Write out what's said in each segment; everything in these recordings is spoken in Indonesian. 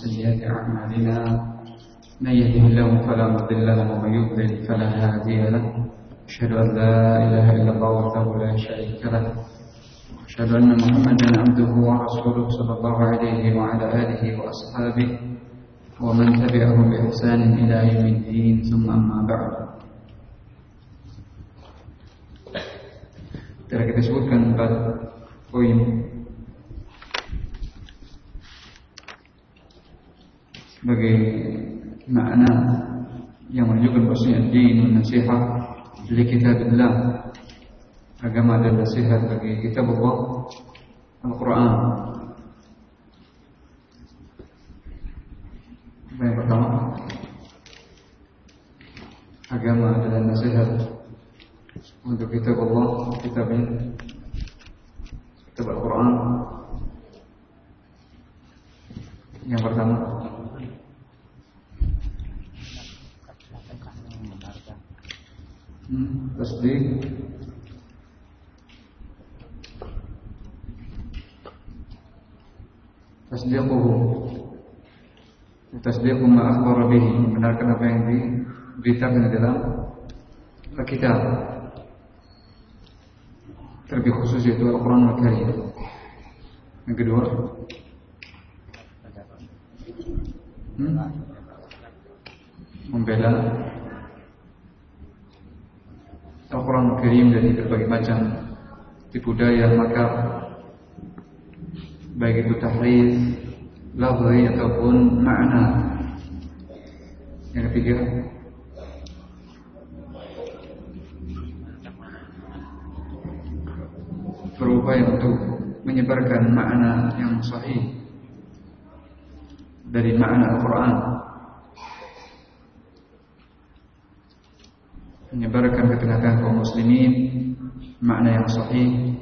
سيئات أعمالنا من يهده الله فلا مضل له ومن يضلل فلا هادي له. أشهد أن لا إله إلا الله وحده لا شريك له. أشهد أن محمدا عبده ورسوله صلى الله عليه وعلى آله وأصحابه ومن تبعهم بإحسان إلى يوم الدين ثم أما بعد. Telah kita sebutkan empat poin sebagai makna yang menunjukkan bahwasanya din nasihat dari kitabillah agama dan nasihat bagi kitab Allah Al-Quran. Yang pertama Agama dan nasihat Untuk kitab Allah Kitab ini Kitab Al-Quran. Yang pertama hmm, Tasdik tasdiquhu tasdiqu ma akhbara bihi. Membenarkan apa yang diberitakan di dalam kitab terlebih khusus itu Al-Quran Al-Karim. Yang kedua. Hmm? membela Al-Quran Al-Karim dari berbagai macam tipu daya makar baik itu tahrif, lafzi ataupun makna. Yang ketiga, berupaya untuk menyebarkan makna yang sahih dari makna Al-Quran menyebarkan ke tengah-tengah kaum muslimin makna yang sahih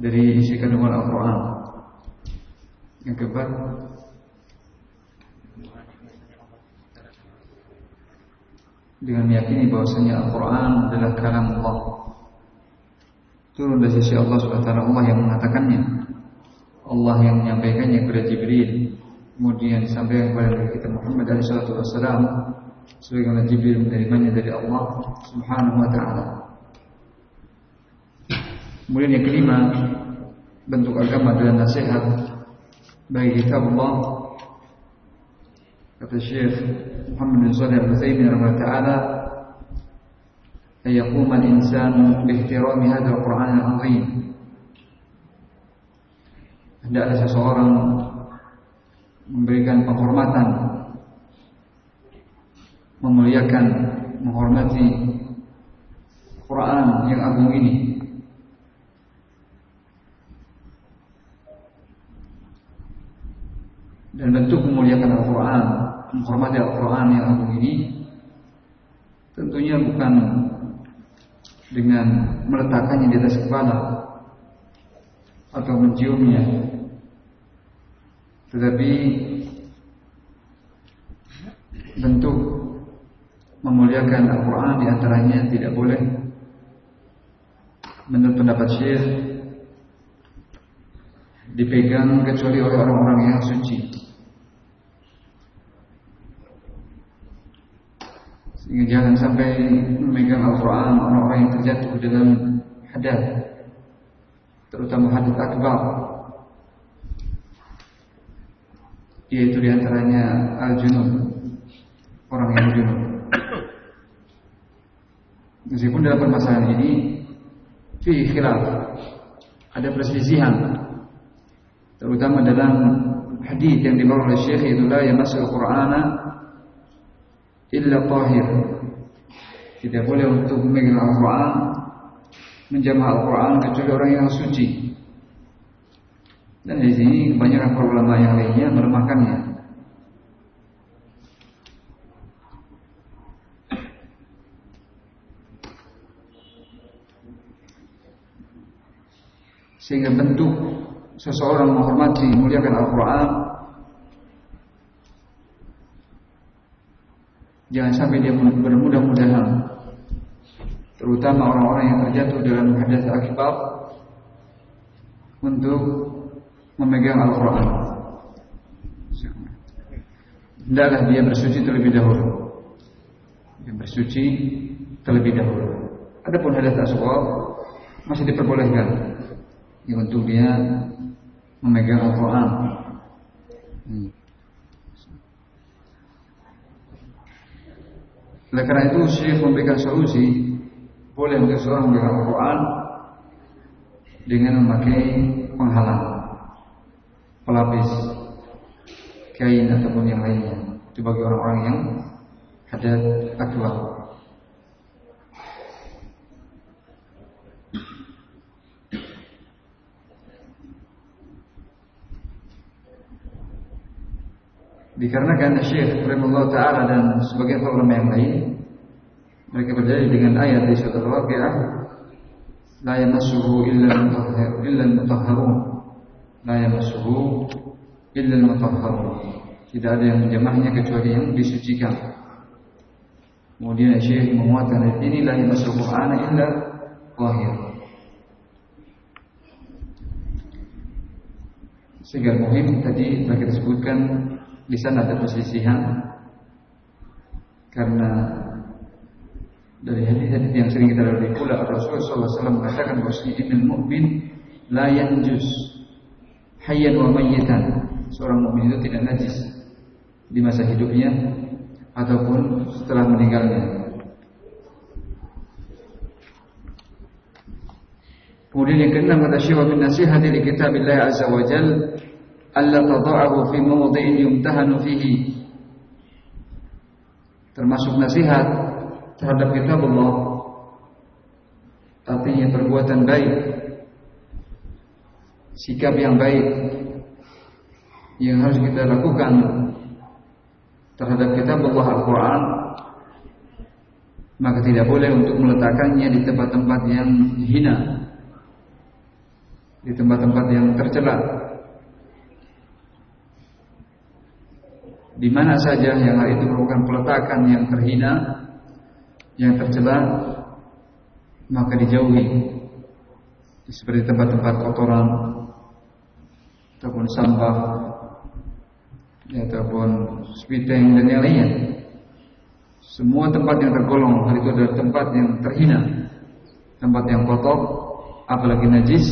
dari isi kandungan Al-Quran. Yang keempat Dengan meyakini bahwasanya Al-Quran adalah kalam Allah. Turun dari sisi Allah SWT Allah yang mengatakannya. Allah yang menyampaikannya kepada Jibril. Kemudian disampaikan kepada kita Muhammad SAW Sebagaimana Jibril menerimanya dari Allah Subhanahu wa ta'ala. Kemudian yang kelima bentuk agama dan nasihat. Bagi kitab Allah kata Syekh Muhammad bin Shalih Al-Utsaimin rahimahullah taala ayaqum al-insanu bi ihtirami hadzal Qur'an al-azim. Hendaklah seseorang memberikan penghormatan memuliakan menghormati Quran yang agung ini. Dan bentuk memuliakan Al-Quran menghormati Al-Quran yang agung ini tentunya bukan dengan meletakkannya di atas kepala atau menciumnya. Tetapi bentuk memuliakan Al-Quran di antaranya tidak boleh. Menurut pendapat Syekh dipegang kecuali oleh orang-orang yang suci. Sehingga jangan sampai memegang Al-Quran orang-orang yang terjatuh dalam hadat Terutama hadat akbar. Yaitu di antaranya Al-Junub Orang yang junub Meskipun dalam permasalahan ini Fi khilaf Ada perselisihan Terutama dalam hadis yang dibawa oleh Syekh Itulah yang masuk Al-Qur'ana illa tahir. Tidak boleh untuk memegang Al-Quran, menjamah Al-Quran kecuali orang yang suci. Dan di sini para ulama yang lainnya melemahkannya. Sehingga bentuk seseorang menghormati, muliakan Al-Quran Jangan sampai dia bermudah-mudahan Terutama orang-orang yang terjatuh dalam hadas akbar Untuk memegang Al-Quran hendaklah dia bersuci terlebih dahulu. Dia bersuci terlebih dahulu. Adapun hadas asghar masih diperbolehkan ya, untuk dia memegang Al-Quran. Hmm. Oleh karena itu Syekh memberikan solusi boleh untuk seorang memegang Al-Quran dengan memakai penghalang pelapis kain ataupun yang lainnya itu bagi orang-orang yang ada akbar dikarenakan Syekh Rahimahullah Ta'ala dan sebagian ulama yang lain mereka berdalil dengan ayat di surat Al-Waqi'ah la yamassuhu illa al-mutahhar illa al-mutahharun. La yamassuhu illa al-mutahharun. Tidak ada yang menjamahnya kecuali yang disucikan. Kemudian Syekh menguatkan ayat ini la yamassuhu Qur'ana illa tahir sehingga muhim tadi telah kita sebutkan di sana ada perselisihan karena dari hadis-hadis yang sering kita lalui pula Rasulullah SAW mengatakan bahwa innal mu'min la yanjus hayyan wa mayyitan. Seorang mukmin itu tidak najis di masa hidupnya ataupun setelah meninggalnya. Kemudian yang keenam kata Syekh min nasihati li kitabillah azza wa jalla alla tada'ahu fi mawdhi'in yumtahanu fihi termasuk nasihat terhadap kitab Allah. Artinya perbuatan baik. Sikap yang baik yang harus kita lakukan terhadap kitab Allah Al-Quran maka tidak boleh untuk meletakkannya di tempat-tempat yang hina di tempat-tempat yang tercela di mana saja yang hal itu merupakan peletakan yang terhina, yang tercela, maka dijauhi. Seperti tempat-tempat kotoran ataupun sampah, ataupun spiteng dan yang lainnya. Semua tempat yang tergolong hal itu adalah tempat yang terhina, tempat yang kotor, apalagi najis.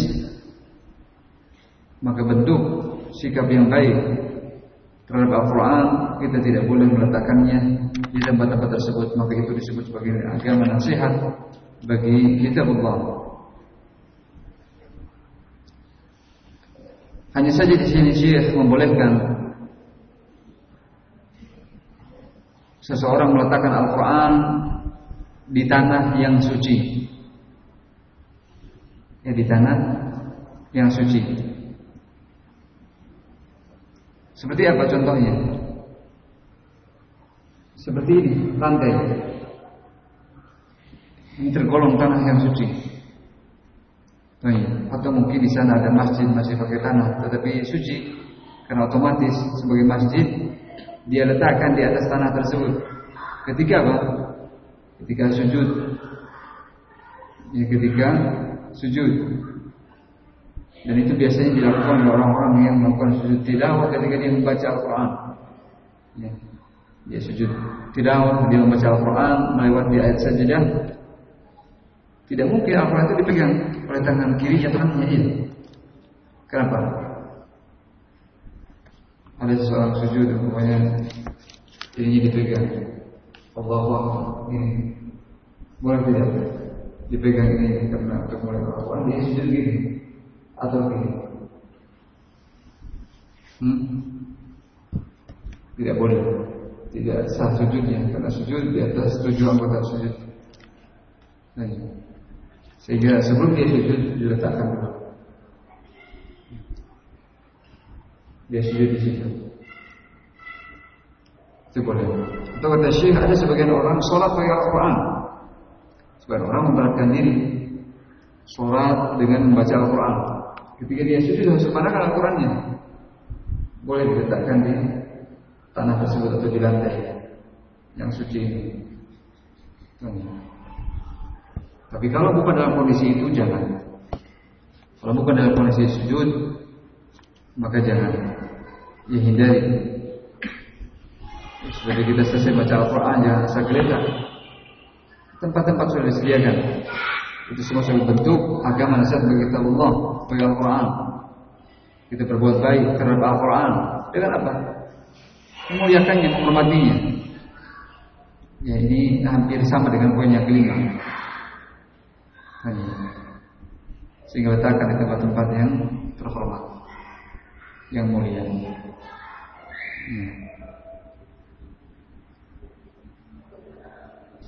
Maka bentuk sikap yang baik terhadap Al-Quran kita tidak boleh meletakkannya di tempat-tempat tersebut. Maka itu disebut sebagai agama nasihat bagi kita Allah hanya saja di sini Syekh membolehkan seseorang meletakkan Al-Quran di tanah yang suci. Ya di tanah yang suci seperti apa contohnya? Seperti ini, lantai. Ini tergolong tanah yang suci. Atau mungkin di sana ada masjid masih pakai tanah, tetapi suci karena otomatis sebagai masjid dia letakkan di atas tanah tersebut. Ketika apa? Ketika sujud. Ya ketika sujud. Dan itu biasanya dilakukan oleh orang-orang yang melakukan sujud tilawah ketika dia membaca Al-Quran. Ya. Dia sujud tilawah, dia membaca Al-Quran, melewati ayat sajadah. Tidak mungkin Al-Quran itu dipegang oleh tangan kiri atau tangannya ini. Kenapa? Ada seseorang sujud, pokoknya ininya dipegang. Allah ini boleh tidak dipegang ini karena untuk mulai Al-Quran dia sujud gini atau gini? Hmm? Tidak boleh. Tidak sah sujudnya karena sujud di atas tujuh anggota sujud. Nah, sehingga sebelum dia sujud diletakkan dulu. Dia sujud di situ. Itu boleh. Atau kata Syekh ada sebagian orang sholat pakai Al-Quran. Sebagian orang memberatkan diri sholat dengan membaca Al-Quran. Ketika dia sujud harus ke mana Al-Qurannya? Boleh diletakkan di tanah tersebut atau di lantai yang suci ini. Tapi kalau bukan dalam kondisi itu jangan. Kalau bukan dalam kondisi sujud, maka jangan. Ya hindari. Jadi kita selesai baca Al-Quran jangan rasa geletak. Tempat-tempat sudah disediakan. Itu semua sebagai bentuk agama nasihat bagi kita Allah, bagi Al-Quran. Kita berbuat baik terhadap Al-Quran. Dengan apa? Memuliakannya, menghormatinya. Ya ini hampir sama dengan poin yang kelima. Sehingga letakkan di tempat-tempat yang terhormat, yang mulia. Ya.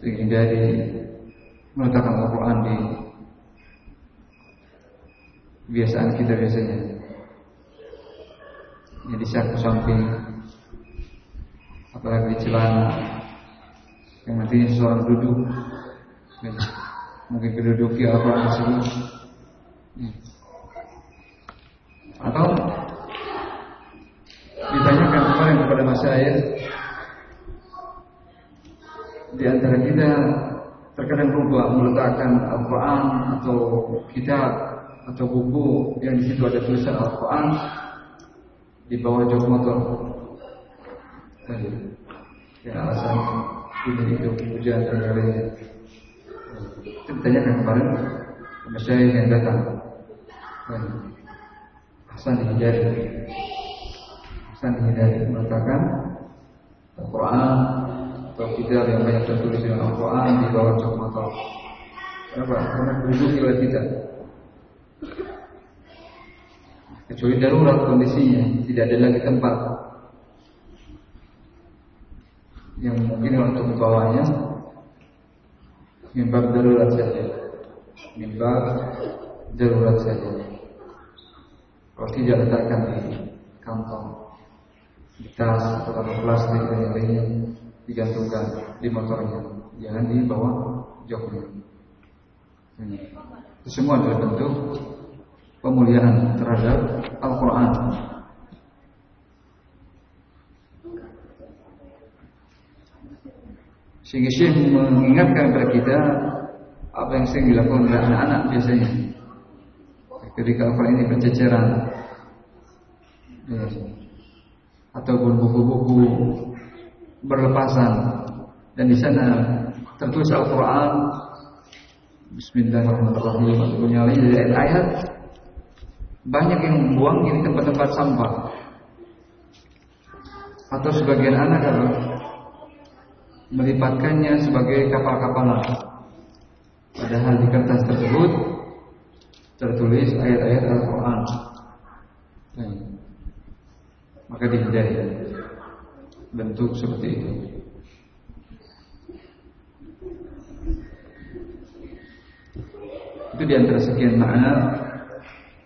Sehingga dari meletakkan Al-Quran di kebiasaan kita biasanya. Ya di saku samping, apalagi di celana, yang nantinya seseorang duduk. Ya, mungkin keduduki apa tersebut ya. atau ditanyakan kemarin kepada masyarakat di antara kita terkadang lupa meletakkan Al-Quran atau kitab atau buku yang di situ ada tulisan Al-Quran di bawah jok motor. Ya, alasan ini itu hujan dan lainnya. Itu ditanyakan kemarin Masyayikh yang datang Hasan dihindari Hasan dihindari mengatakan Al-Quran atau kitab yang banyak tertulis dengan Al-Quran di bawah cok motor. Kenapa? Karena oleh kita. Kecuali darurat kondisinya, tidak ada lagi tempat yang mungkin untuk membawanya. Mimbar darurat saja. Mimbar darurat saja. Kalau tidak letakkan di kantong di tas atau plastik dan lainnya digantungkan di motornya. Jangan di bawah joknya semua adalah bentuk pemuliaan terhadap Al-Quran. Sehingga Syekh mengingatkan kepada kita apa yang sering dilakukan oleh anak-anak biasanya. Ketika Al-Quran ini berceceran ya, ataupun buku-buku berlepasan. Dan di sana tertulis Al-Quran Bismillahirrahmanirrahim dari ayat-ayat banyak yang membuang di tempat-tempat sampah atau sebagian anak kalau melipatkannya sebagai kapal-kapalan. Padahal di kertas tersebut tertulis ayat-ayat Al-Quran. Maka dihindari bentuk seperti itu. Itu di antara sekian makna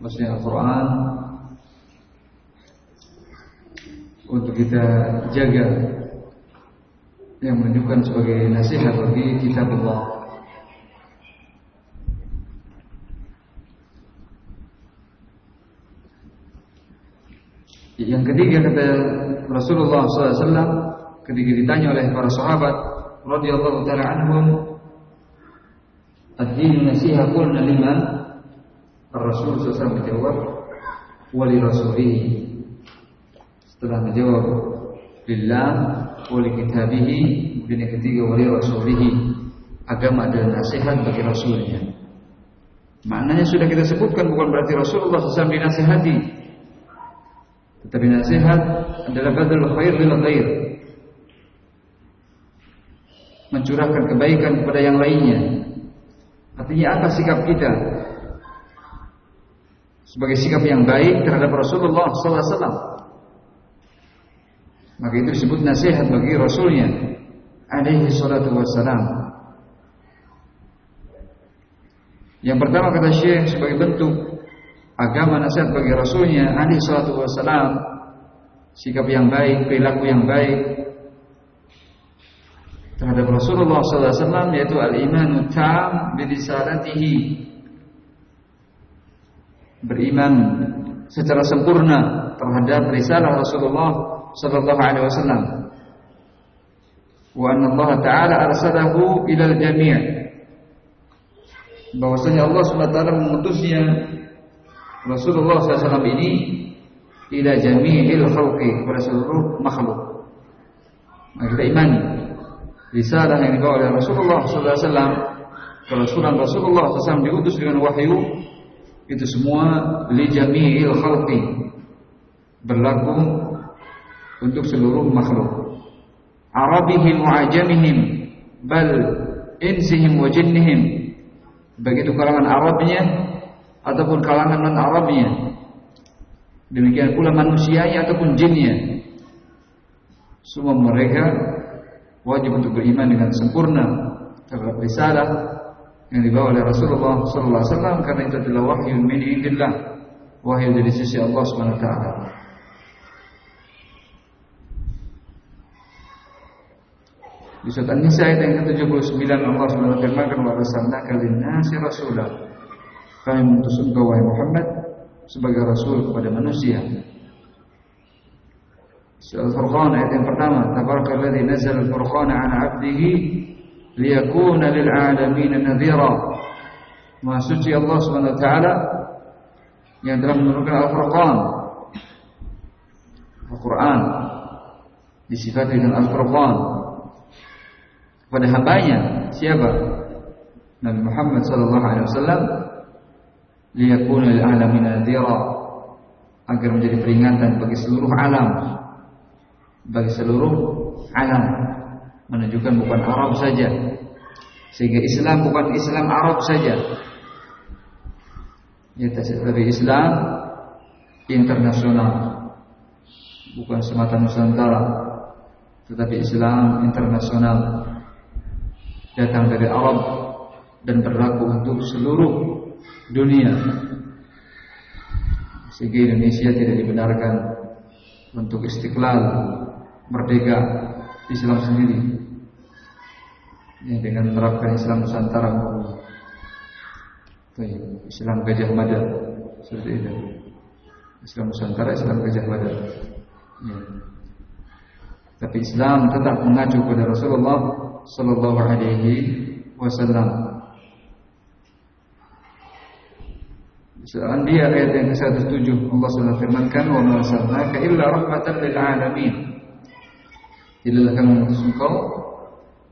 maksudnya Al-Quran untuk kita jaga yang menunjukkan sebagai nasihat bagi kitab Allah. Yang ketiga kata Rasulullah SAW ketika ditanya oleh para sahabat radhiyallahu taala anhum ad-din nasiha qulna liman Rasul SAW menjawab wali rasulihi. Setelah menjawab billah wali kitabihi. Kemudian yang ketiga wali rasulihi. Agama adalah nasihat bagi rasulnya. Maknanya sudah kita sebutkan bukan berarti Rasulullah SAW dinasihati. Tetapi nasihat adalah badal khair bil khair. Mencurahkan kebaikan kepada yang lainnya artinya apa sikap kita sebagai sikap yang baik terhadap Rasulullah SAW maka itu disebut nasihat bagi Rasulnya alaihi salatu wassalam. Yang pertama kata Syekh sebagai bentuk agama nasihat bagi Rasulnya alaihi salatu wassalam sikap yang baik, perilaku yang baik terhadap Rasulullah SAW yaitu al-iman tam bidisalatihi beriman secara sempurna terhadap risalah Rasulullah sallallahu alaihi wasallam. Wa anna Allah taala arsalahu ila al-jami' bahwasanya Allah SWT mengutusnya Rasulullah SAW ini ila jami'il khalqi kepada seluruh makhluk. Nah, imani risalah yang dibawa oleh Rasulullah SAW, kerasulan Rasulullah SAW diutus dengan wahyu itu semua li jami'il khalqi. Berlaku untuk seluruh makhluk. Arabihim wa ajamihim bal insihim wa jinnihim. Begitu kalangan Arabnya ataupun kalangan non Arabnya demikian pula manusianya ataupun jinnya. Semua mereka wajib untuk beriman dengan sempurna terhadap risalah yang dibawa oleh Rasulullah sallallahu alaihi wasallam karena itu adalah wahyu min indillah, wahyu dari sisi Allah Subhanahu wa taala. Di surat An-Nisa ayat yang ke-79 Allah Subhanahu wa taala firman wa arsalnaka lin-nasi. Kami mengutus engkau wahai Muhammad sebagai rasul kepada manusia. Al-Furqan ayat yang pertama, Tabarakalladzi nazzala al-Furqana 'ala 'abdihi liyakuna lil 'alamin nadhira. Maha suci Allah Subhanahu wa taala yang telah menurunkan Al-Furqan. Al-Qur'an disifati dengan Al-Furqan pada hambanya siapa? Nabi Muhammad sallallahu alaihi wasallam liyakuna lil 'alamin nadhira agar menjadi peringatan bagi seluruh alam bagi seluruh alam. Menunjukkan bukan Arab saja. Sehingga Islam bukan Islam Arab saja. Ya tapi Islam internasional. Bukan semata Nusantara. Tetapi Islam internasional. Datang dari Arab dan berlaku untuk seluruh dunia. Sehingga Indonesia tidak dibenarkan untuk istiqlal merdeka Islam sendiri. Ya, dengan menerapkan Islam Nusantara. Islam Gajah Mada. Seperti itu. Islam Nusantara Islam Gajah Mada. Ya. tapi Islam tetap mengacu kepada Rasulullah Sallallahu Alaihi Wasallam. Anbiya ayat yang ke-107 Allah SWT firmankan wa ma arsalnaka illa rahmatan lil alamin Tidaklah kami mengutus engkau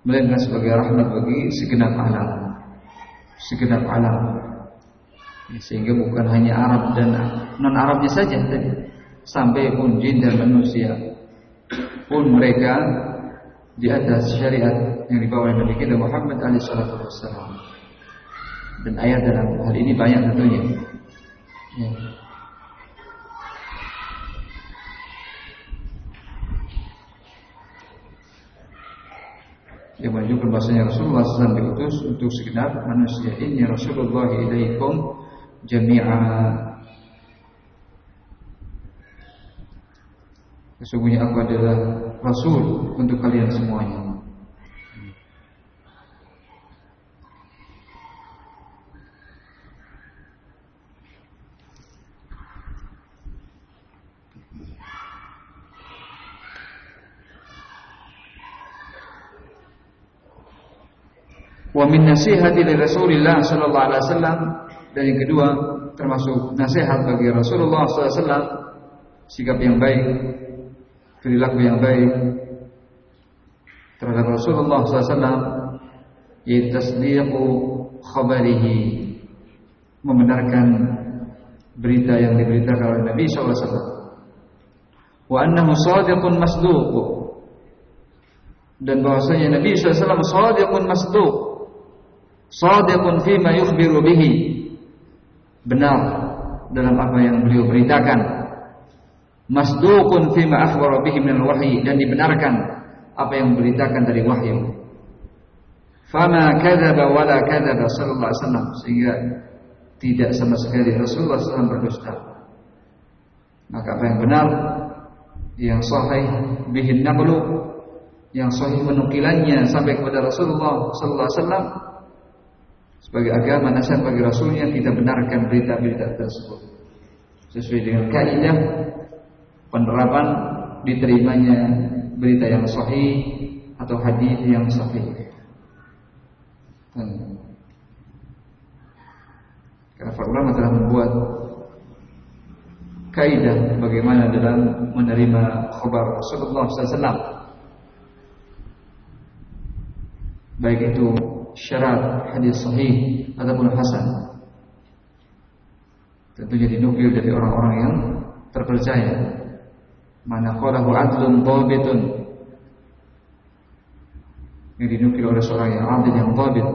melainkan sebagai rahmat bagi segenap alam. Segenap alam. Sehingga bukan hanya Arab dan non Arabnya saja tadi, sampai pun jin dan manusia pun mereka di atas syariat yang dibawa oleh Nabi kita Muhammad SAW. Dan ayat dalam hal ini banyak tentunya. Ya. Yang menunjukkan bahasanya Rasulullah SAW diutus untuk segenap manusia. Ini Rasulullah ilaikum jami'a. Sesungguhnya aku adalah Rasul untuk kalian semuanya Wa min nasihati li Rasulillah sallallahu alaihi wasallam. Dan yang kedua termasuk nasihat bagi Rasulullah wasallam sikap yang baik, perilaku yang baik terhadap Rasulullah wasallam yaitu tasdiqu khabarihi membenarkan berita yang diberitakan oleh Nabi wasallam. Wa annahu sadiqun masduq. Dan bahwasanya Nabi SAW sadiqun masduq Sadiqun fima yukhbiru bihi. Benar dalam apa yang beliau beritakan. Masduqun fima akhbara bihi min wahyi dan dibenarkan apa yang beritakan dari wahyu. Fama kadzaba wala kadzaba sallallahu alaihi wasallam sehingga tidak sama sekali Rasulullah SAW berdusta. Maka apa yang benar, yang sahih bihin naqlu, yang sahih menukilannya sampai kepada Rasulullah sallallahu alaihi wasallam sebagai agama nasihat bagi Rasulnya kita benarkan berita-berita tersebut sesuai dengan kaidah penerapan diterimanya berita yang sahih atau hadis yang sahih. Hmm. Karena para ulama telah membuat kaidah bagaimana dalam menerima khabar Rasulullah SAW baik itu syarat hadis sahih ataupun hasan. Tentunya dinukil dari orang-orang yang terpercaya. Mana qalahu adlun dhabitun yang dinukil oleh seorang yang adil yang dhabit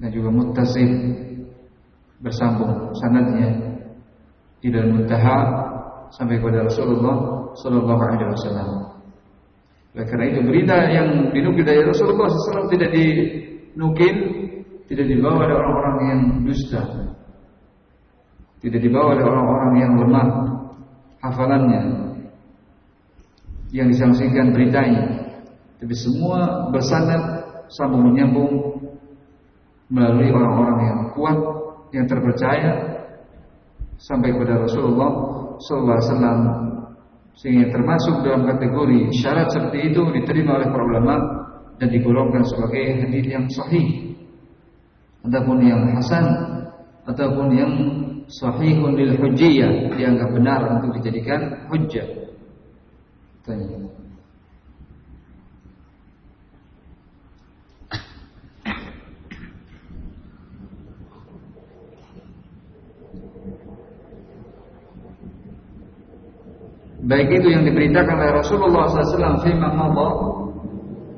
dan juga muttasil bersambung sanadnya. Tidak muntaha sampai kepada Rasulullah sallallahu alaihi wasallam. Oleh karena itu berita yang dinukil dari Rasulullah SAW tidak dinukil, tidak dibawa oleh orang-orang yang dusta, tidak dibawa oleh orang-orang yang lemah hafalannya, yang disangsikan beritanya, tapi semua bersanad sambung menyambung melalui orang-orang yang kuat yang terpercaya sampai kepada Rasulullah Sallallahu Alaihi sehingga termasuk dalam kategori syarat seperti itu diterima oleh para ulama dan digolongkan sebagai hadis yang sahih ataupun yang hasan ataupun yang sahihun lil hujjiyah dianggap benar untuk dijadikan hujjah. Tanya. Baik itu yang diberitakan oleh Rasulullah SAW Fima Allah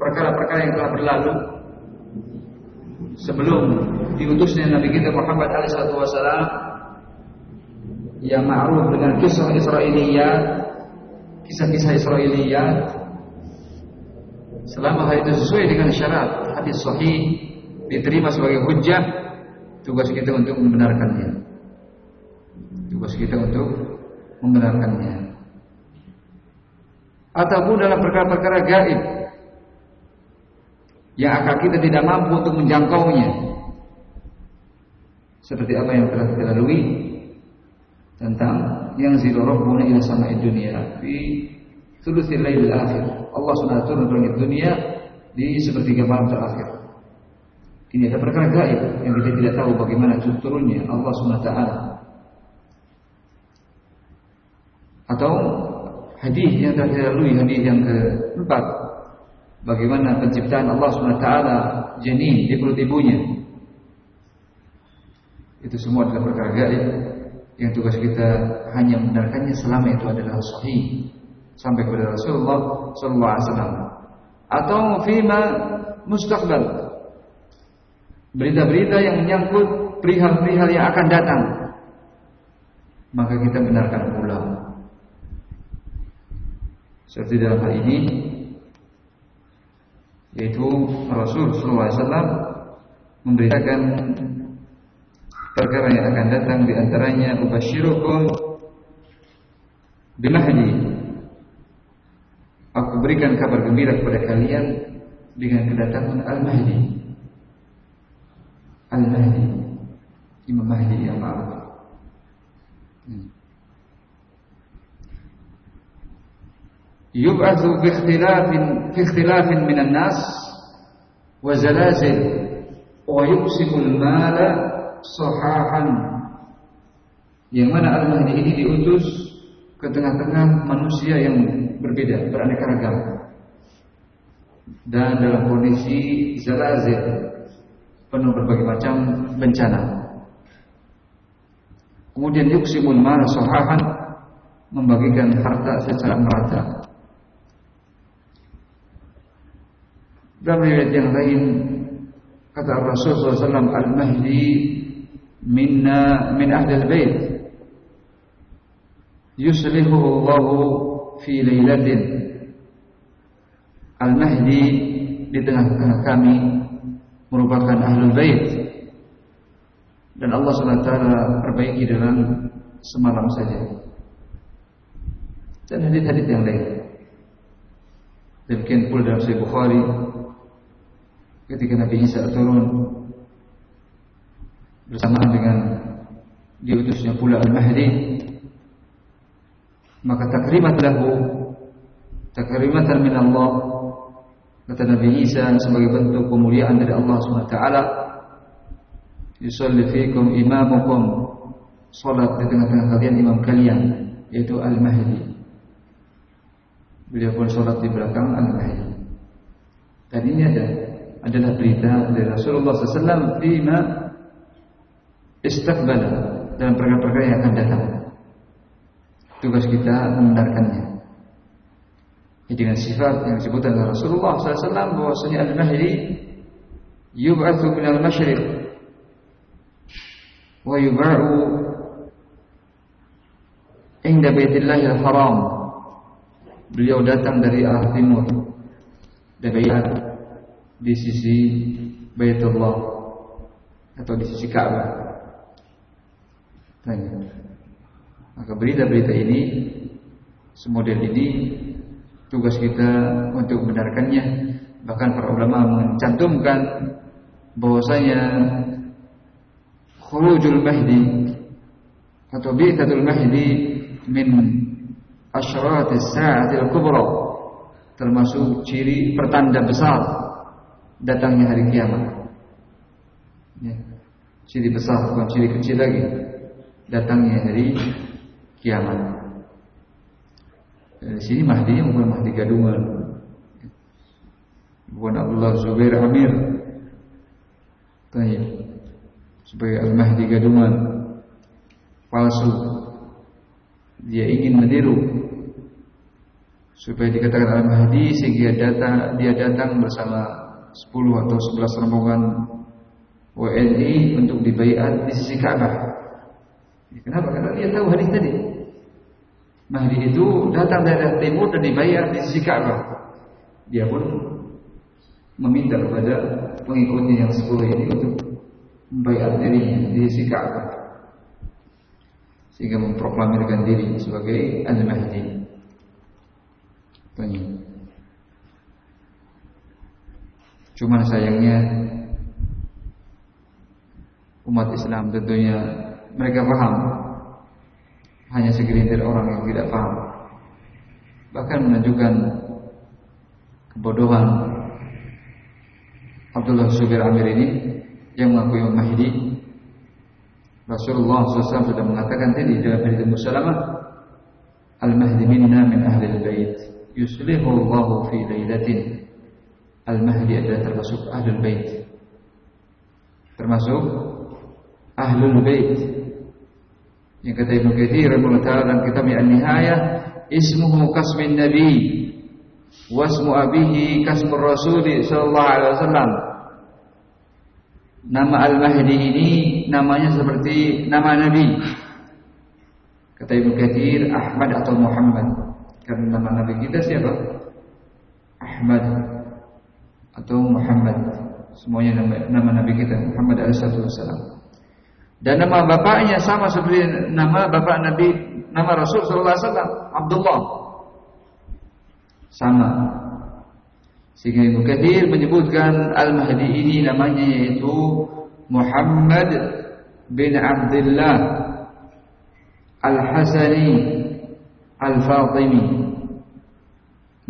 Perkara-perkara yang telah berlalu Sebelum diutusnya Nabi kita Muhammad SAW Yang ma'ruf dengan kisah Israeliyat Kisah-kisah Israeliyat Selama hal itu sesuai dengan syarat Hadis sahih Diterima sebagai hujah Tugas kita untuk membenarkannya. Tugas kita untuk membenarkannya ataupun dalam perkara-perkara gaib. Yang akal kita tidak mampu untuk menjangkaunya. Seperti apa yang telah kita lalui tentang yang zilu rabbuna ila sama'id dunia. Fi thuluthil lailil akhir. Allah SWT turun ke dunia di sepertiga malam terakhir. Ini ada perkara gaib yang kita tidak tahu bagaimana turunnya Allah SWT atau hadis yang telah dilalui hadis yang keempat. Bagaimana penciptaan Allah SWT janin di perut ibunya? Itu semua adalah perkara gaib yang tugas kita hanya membenarkannya selama itu adalah sahih. Sampai kepada Rasulullah sallallahu alaihi wasallam. Atau fima mustaqbal. Berita-berita yang menyangkut perihal-perihal yang akan datang. Maka kita benarkan pula seperti dalam hal ini yaitu Rasul SAW memberitakan perkara yang akan datang di antaranya ubasyirukum bimahdi. Aku berikan kabar gembira kepada kalian dengan kedatangan Al-Mahdi. Al-Mahdi Imam Mahdi yang ma'ruf hmm. يبعث bi ikhtilafin fi ikhtilafin minan nas wa zalazil wa mala sohahan. yang mana Al-Mahdi ini diutus ke tengah-tengah manusia yang berbeda, beraneka ragam dan dalam kondisi zalazil penuh berbagai macam bencana. Kemudian yuksimun mal sohahan, membagikan harta secara merata. Dalam riwayat yang lain kata Rasulullah SAW Al-Mahdi minna min ahli al-bait yuslihuhu Allah fi lailatin Al-Mahdi di tengah-tengah kami merupakan ahli bait dan Allah SWT perbaiki dalam semalam saja. Dan hadis-hadis yang lain. Demikian pula dalam Sahih Bukhari ketika Nabi Isa turun bersamaan dengan diutusnya pula Al-Mahdi maka takrimat lahu takrimatan min Allah kata Nabi Isa sebagai bentuk kemuliaan dari Allah SWT yusalli fikum imamukum salat di tengah-tengah kalian imam kalian yaitu Al-Mahdi. Beliau pun salat di belakang Al-Mahdi. Dan ini ada adalah berita dari Rasulullah SAW bima istakbala dalam perkara-perkara yang akan datang. Tugas kita membenarkannya. Dengan sifat yang disebutkan oleh Rasulullah SAW bahwasanya al-mahdi yub'atsu min al-masyriq wa yub'u inda Baitillahil Haram. Beliau datang dari arah timur. Dan di sisi Baitullah atau di sisi Ka'bah. Tanya. Maka berita-berita ini semodel ini tugas kita untuk membenarkannya. Bahkan para ulama mencantumkan bahwasanya khurujul mahdi atau bi'tatul mahdi min asyratis sa'atil kubra termasuk ciri pertanda besar datangnya hari kiamat. Ya. Ciri besar bukan ciri kecil lagi. Datangnya hari kiamat. Di sini Mahdi bukan Mahdi gadungan. Bukan Abdullah Zubair Amir. Tanya. Sebagai Al-Mahdi gadungan. Palsu. Dia ingin meniru supaya dikatakan Al-Mahdi sehingga datang dia datang bersama 10 atau 11 rombongan WNI untuk dibayar di sisi Ka'bah. Kenapa? Karena dia tahu hadis tadi. Mahdi itu datang dari timur dan dibayar di sisi Ka'bah. Dia pun meminta kepada pengikutnya yang 10 ini untuk membayar dirinya di sisi Ka'bah. Sehingga memproklamirkan diri sebagai Al-Mahdi. Tanya. Cuma sayangnya umat Islam tentunya mereka paham hanya segelintir orang yang tidak paham bahkan menunjukkan kebodohan Abdullah Subir Amir ini yang mengakui Imam Mahdi. Rasulullah SAW sudah mengatakan tadi dalam hadis Musalamah Al-Mahdi minna min ahli al-bait yuslihu Allah fi lailatin Al-Mahdi adalah termasuk Ahlul Bait. Termasuk Ahlul Bait. Yang kata Ibnu Katsir rahimahullah dalam kitabnya An-Nihayah, ismuhu kasmin nabi wasmu abihi kasmur rasul sallallahu alaihi wasallam. Nama Al-Mahdi ini namanya seperti nama nabi. Kata Ibnu Katsir Ahmad atau Muhammad. Karena nama nabi kita siapa? Ahmad atau Muhammad. Semuanya nama, nama Nabi kita Muhammad alaihissalam. Dan nama bapaknya sama seperti nama bapak Nabi, nama Rasul sallallahu alaihi wasallam, Abdullah. Sama. Sehingga Ibnu Katsir menyebutkan Al-Mahdi ini namanya yaitu Muhammad bin Abdullah Al-Hasani Al-Fatimi.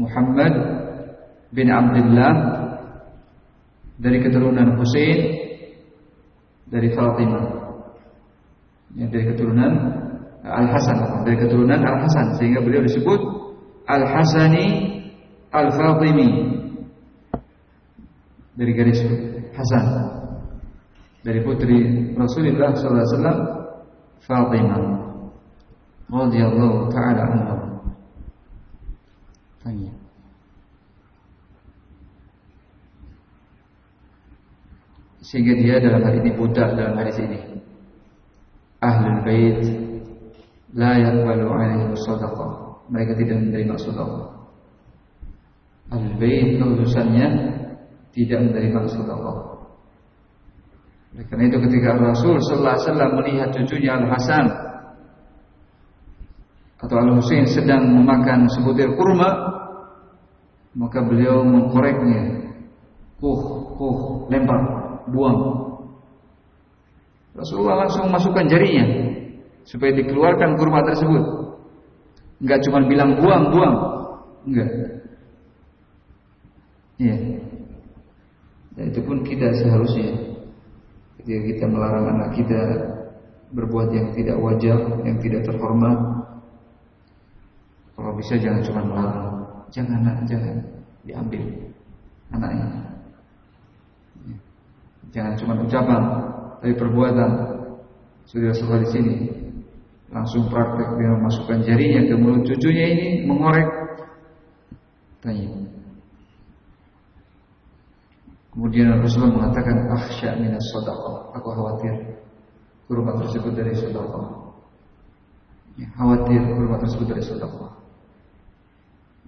Muhammad bin Abdullah dari keturunan Hussein dari Fatimah. Ya, dari keturunan Al Hasan dari keturunan Al Hasan sehingga beliau disebut Al Hasani Al Fatimi dari garis Hasan. Dari putri Rasulullah SAW Fatimah. Radhiyallahu taala anha. Tanya. Sehingga dia dalam hal ini budak dalam hadis ini. Ahlul bait la yaqbalu alaihim sadaqah. Mereka tidak menerima sedekah. Ahlul bait keutusannya tidak menerima sedekah. Karena itu ketika Rasul sallallahu alaihi wasallam melihat cucunya Al Hasan atau Al Husain sedang memakan sebutir kurma, maka beliau mengkoreknya. Kuh, kuh, lempar buang. Rasulullah langsung masukkan jarinya supaya dikeluarkan kurma tersebut. Enggak cuma bilang buang, buang. Enggak. Iya. Dan itu pun kita seharusnya ketika kita melarang anak kita berbuat yang tidak wajar, yang tidak terhormat, kalau bisa jangan cuma melarang, jangan jangan diambil. anaknya. Jangan cuma ucapan, tapi perbuatan. Sudah setelah di sini langsung praktek dia memasukkan jarinya ke mulut cucunya ini mengorek. Tanya. Kemudian Rasulullah mengatakan, "Akhsya minas sadaqah." Aku khawatir kurma tersebut dari sedekah. Ya, khawatir kurma tersebut dari sedekah.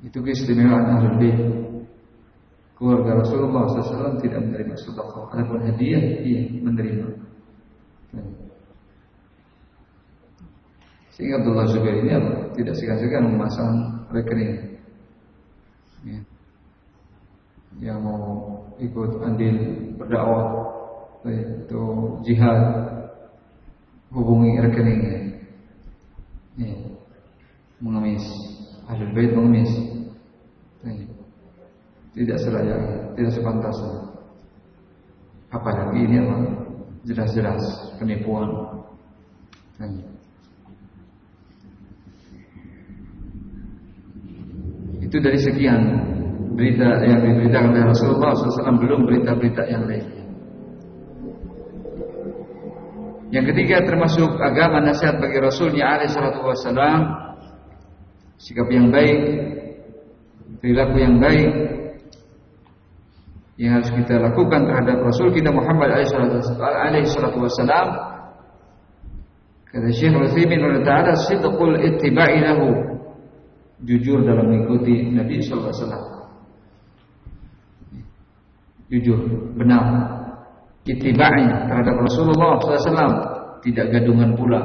Itu keistimewaan ahlul bait. Keluarga Rasulullah SAW tidak menerima sedekah. Adapun hadiah, iya menerima. Sehingga Abdullah Zubair ini apa? Tidak segan-segan memasang rekening. Ya. Yang mau ikut andil berdakwah itu jihad hubungi rekeningnya. Ya. Mengemis. Ahlul bait mengemis. Ya. Tidak selayak, tidak sepantasnya. Apalagi ini apa? Jelas-jelas penipuan. Ya. Itu dari sekian berita yang diberitakan oleh Rasulullah SAW belum berita-berita yang lainnya. Yang ketiga termasuk agama nasihat bagi Rasulnya alaihi salatu wasalam sikap yang baik, perilaku yang baik yang harus kita lakukan terhadap Rasul kita Muhammad alaihi salatu wasalam. Kata Syekh Utsaimin Taala sidqul ittiba'i lahu. Jujur dalam mengikuti Nabi sallallahu alaihi wasallam. Jujur, benar. Ittiba'i terhadap Rasulullah SAW tidak gadungan pula.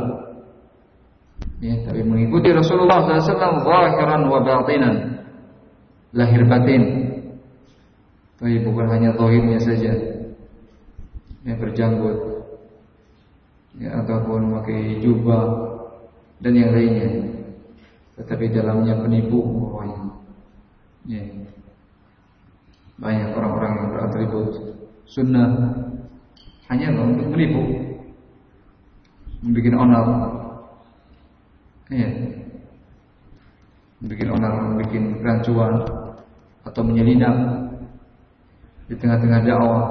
Ya, tapi mengikuti Rasulullah SAW zahiran wa batinan. Lahir batin tapi bukan hanya zahirnya saja yang berjanggut ya, ataupun memakai jubah dan yang lainnya tetapi dalamnya penipu ya. banyak orang-orang yang beratribut sunnah hanya untuk menipu, membuat onar, ya, membuat onar, membuat rancuan atau menyelinap di tengah-tengah dakwah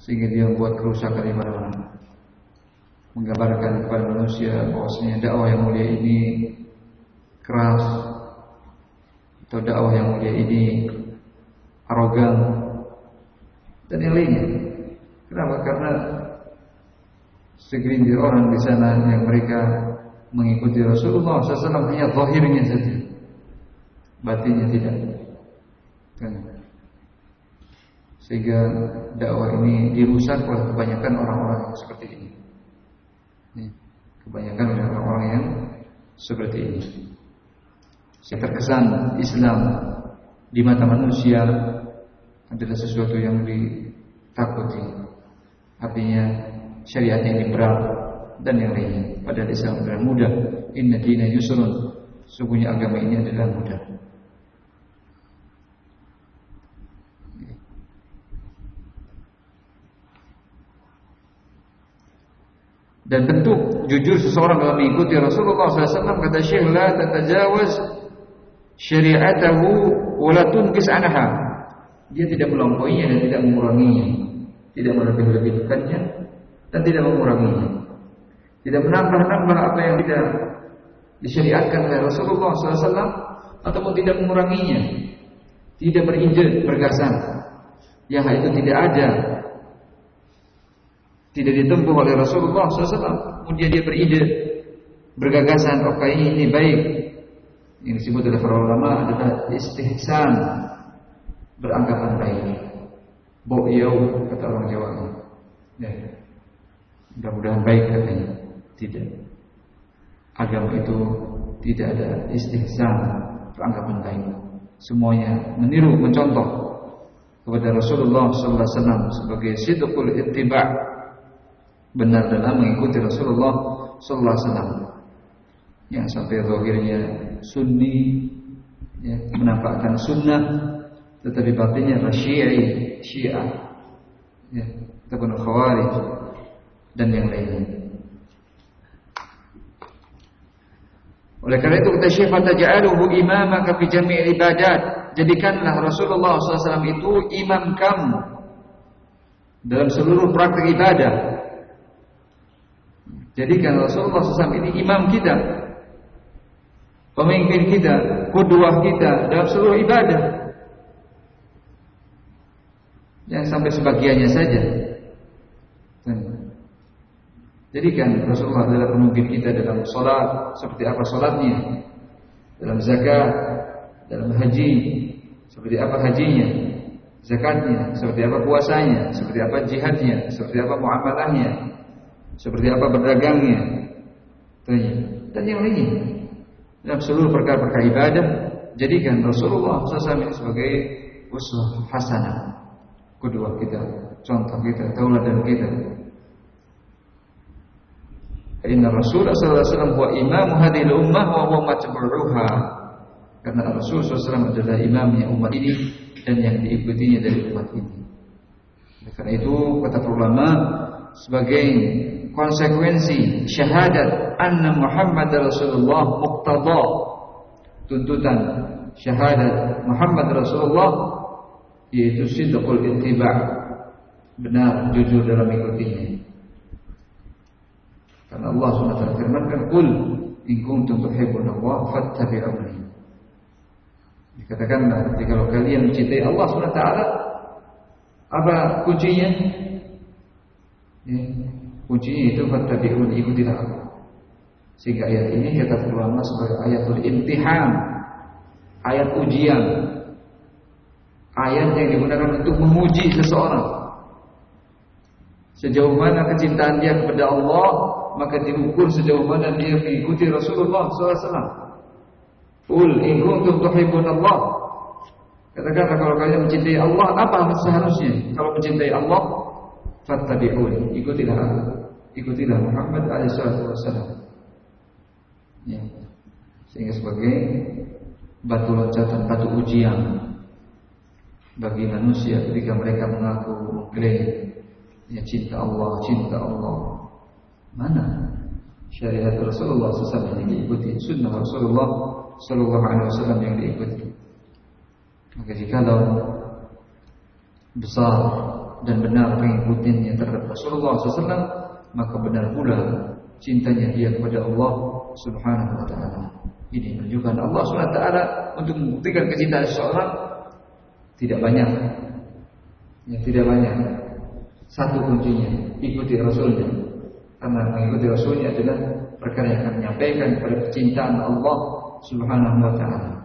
sehingga dia membuat kerusakan di mana-mana menggambarkan kepada manusia bahwasanya dakwah yang mulia ini keras atau dakwah yang mulia ini arogan dan yang lainnya. Kenapa? Karena segelintir orang di sana yang mereka mengikuti Rasulullah SAW hanya zahirnya saja, batinnya tidak. Kan? Sehingga dakwah ini dirusak oleh kebanyakan orang-orang yang seperti ini. Kebanyakan orang-orang yang seperti ini. Saya terkesan Islam di mata manusia adalah sesuatu yang ditakuti. Artinya syariat ini berat dan yang lainnya. Pada Islam adalah mudah. Inna dina yusrun. Sungguhnya agama ini adalah mudah. Dan tentu jujur seseorang dalam mengikuti Rasulullah SAW kata Syekh la tatajawaz syariatahu wa tunqis anha. Dia tidak melampauinya dan tidak menguranginya tidak melebih-lebihkannya dan tidak menguranginya. Tidak menambah-nambah apa yang tidak disyariatkan oleh Rasulullah SAW ataupun tidak menguranginya. Tidak beride, bergasan. Yang itu tidak ada. Tidak ditempuh oleh Rasulullah SAW. Kemudian dia beride, bergagasan. Oh ini, ini baik. Yang disebut oleh para ulama adalah istihsan. Beranggapan baik. Boyau kata orang Jawa. Ya. Mudah-mudahan baik katanya. Tidak. Agama itu tidak ada istihsan, peranggapan baik. Semuanya meniru, mencontoh kepada Rasulullah wasallam sebagai sidqul ittiba' benar dalam mengikuti Rasulullah sallallahu alaihi wasallam. Yang sampai zahirnya sunni ya, menampakkan sunnah tetapi batinnya adalah syi'i Syiah ya, ataupun Khawarij dan yang lainnya. Oleh karena itu kata Syekh fataj'aluhu imamaka fi jami'il ibadat. jadikanlah Rasulullah SAW itu imam kamu dalam seluruh praktek ibadah. Jadikan Rasulullah SAW ini imam kita, pemimpin kita, kudwah kita dalam seluruh ibadah. Jangan sampai sebagiannya saja. Jadikan Rasulullah adalah pemimpin kita dalam sholat seperti apa sholatnya, dalam zakat, dalam haji seperti apa hajinya, zakatnya, seperti apa puasanya, seperti apa jihadnya, seperti apa muamalahnya, seperti apa berdagangnya, dan yang lainnya dalam seluruh perkara-perkara ibadah. Jadikan Rasulullah SAW sebagai uswah hasanah, kedua kita, contoh kita, tauladan kita. Inna Rasulullah SAW huwa imamu hadil ummah wa huwa matbu'uha. Karena Rasul SAW adalah imamnya umat ini dan yang diikutinya dari umat ini. Karena itu kata ulama sebagai konsekuensi syahadat anna Muhammad Rasulullah muqtada tuntutan syahadat Muhammad Rasulullah yaitu sidqul ittiba' benar jujur dalam mengikutinya karena Allah SWT firmankan, "Qul in kuntum tuhibbuna Allah fattabi'uni." Dikatakanlah, jika kalian mencintai Allah SWT, apa kuncinya? Ya, kuncinya itu fattabi'uni, ikutilah aku. Sehingga ayat ini kata ulama sebagai ayatul imtihan, ayat ujian, ayat yang digunakan untuk menguji seseorang. Sejauh mana kecintaan dia kepada Allah maka diukur sejauh mana dia mengikuti Rasulullah SAW. Ul in kuntum Allah. Katakanlah kalau kalian mencintai Allah, apa seharusnya? Kalau mencintai Allah, fattabi'un, ikutilah aku. Ikutilah Muhammad alaihi Ya. Sehingga sebagai batu loncatan, batu ujian bagi manusia ketika mereka mengaku mengklaim ya cinta Allah, cinta Allah Mana syariat Rasulullah SAW yang diikuti, sunnah Rasulullah Sallallahu Alaihi Wasallam yang diikuti. Maka jika besar dan benar pengikutnya terhadap Rasulullah SAW, maka benar pula cintanya dia kepada Allah Subhanahu Wa Taala. Ini menunjukkan Allah Subhanahu Wa Taala untuk membuktikan kecintaan seseorang tidak banyak, ya tidak banyak. Satu kuncinya ikuti Rasulnya. Karena mengikuti Rasulnya adalah perkara yang akan menyampaikan kepada kecintaan Allah Subhanahu wa taala.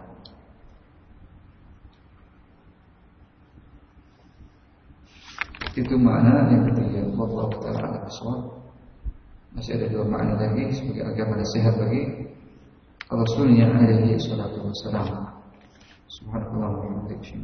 Itu makna yang ketiga. Wallahu ta'ala aswab Masih ada dua makna lagi Sebagai agama nasihat bagi Rasulnya alaihi salatu wassalam Subhanallah wa bihamdihi